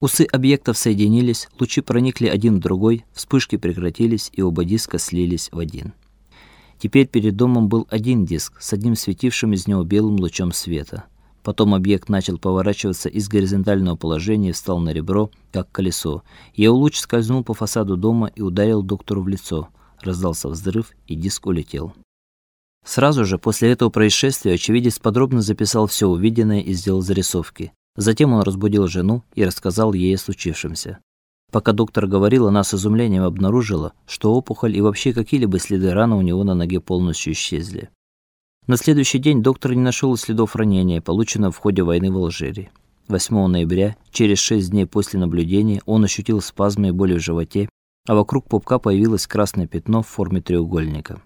Усы объектов соединились, лучи проникли один в другой, вспышки прекратились, и оба диска слились в один. Теперь перед домом был один диск с одним светившим из него белым лучом света. Потом объект начал поворачиваться из горизонтального положения и встал на ребро, как колесо. Его луч скользнул по фасаду дома и ударил доктору в лицо. Раздался взрыв, и диск улетел. Сразу же после этого происшествия очевидец подробно записал все увиденное и сделал зарисовки. Затем он разбудил жену и рассказал ей о случившемся. Пока доктор говорил, она с изумлением обнаружила, что опухоль и вообще какие-либо следы раны у него на ноге полностью исчезли. На следующий день доктор не нашел следов ранения, полученного в ходе войны в Алжире. 8 ноября, через 6 дней после наблюдения, он ощутил спазмы и боли в животе, а вокруг пупка появилось красное пятно в форме треугольника.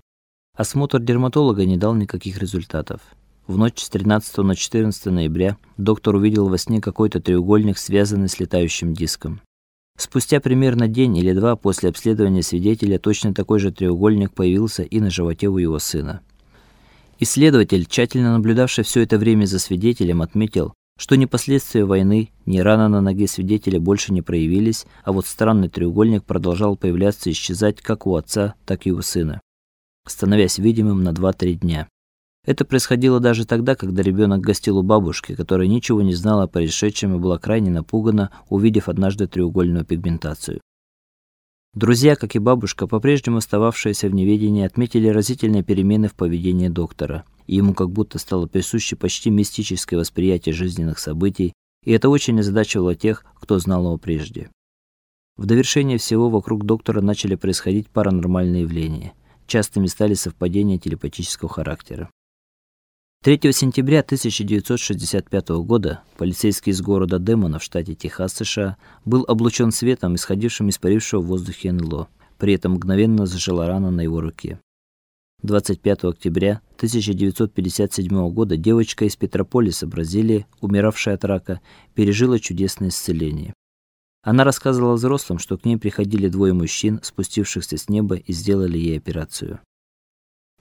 Осмотр дерматолога не дал никаких результатов. В ночь с 13 на 14 ноября доктор увидел во сне какой-то треугольник, связанный с летающим диском. Спустя примерно день или два после обследования свидетеля точно такой же треугольник появился и на животе у его сына. Исследователь, тщательно наблюдавший все это время за свидетелем, отметил, что ни последствия войны, ни рана на ноге свидетеля больше не проявились, а вот странный треугольник продолжал появляться и исчезать как у отца, так и у сына, становясь видимым на 2-3 дня. Это происходило даже тогда, когда ребенок гостил у бабушки, которая ничего не знала о происшедшем и была крайне напугана, увидев однажды треугольную пигментацию. Друзья, как и бабушка, по-прежнему остававшиеся в неведении, отметили разительные перемены в поведении доктора. Ему как будто стало присуще почти мистическое восприятие жизненных событий, и это очень озадачивало тех, кто знал его прежде. В довершение всего вокруг доктора начали происходить паранормальные явления. Частыми стали совпадения телепатического характера. 3 сентября 1965 года полицейский из города Демона в штате Техас, США, был облучен светом, исходившим из парившего в воздухе НЛО. При этом мгновенно зажила рана на его руке. 25 октября 1957 года девочка из Петрополиса, Бразилия, умиравшая от рака, пережила чудесное исцеление. Она рассказывала взрослым, что к ней приходили двое мужчин, спустившихся с неба и сделали ей операцию.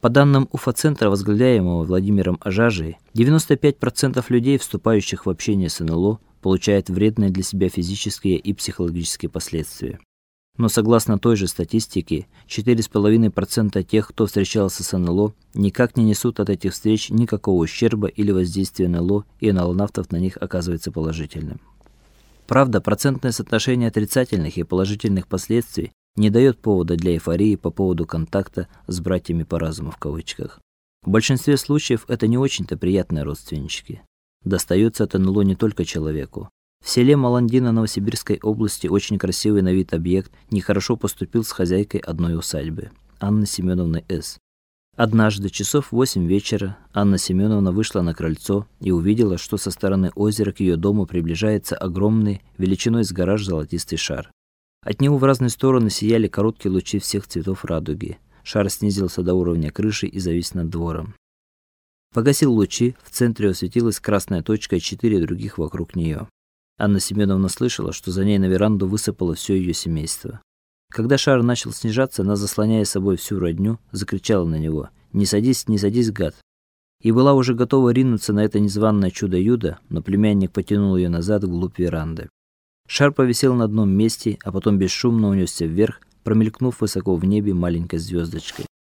По данным Уфа-центра, возглавляемого Владимиром Ажажей, 95% людей, вступающих в общение с НЛО, получают вредные для себя физические и психологические последствия. Но согласно той же статистике, 4,5% тех, кто встречался с НЛО, никак не несут от этих встреч никакого ущерба или воздействия НЛО, и НЛОнавтов на них оказывается положительным. Правда, процентное соотношение отрицательных и положительных последствий не дает повода для эйфории по поводу контакта с братьями по разуму в кавычках. В большинстве случаев это не очень-то приятные родственнички. Достается это НЛО не только человеку. В селе Маландина Новосибирской области очень красивый на вид объект нехорошо поступил с хозяйкой одной усадьбы, Анной Семеновной С. Однажды часов в 8 вечера Анна Семеновна вышла на крыльцо и увидела, что со стороны озера к ее дому приближается огромный, величиной с гараж золотистый шар. От него в разные стороны сияли короткие лучи всех цветов радуги. Шар снизился до уровня крыши и завис над двором. Погасил лучи, в центре осветилась красная точка и четыре других вокруг нее. Анна Семеновна слышала, что за ней на веранду высыпало все ее семейство. Когда шар начал снижаться, она, заслоняя собой всю родню, закричала на него: "Не садись, не садись, гад!" И была уже готова ринуться на это незваное чудо-юдо, но племянник потянул ее назад вглубь веранды. Шар повисел на одном месте, а потом бесшумно унесся вверх, промелькнув высоко в небе маленькой звездочкой.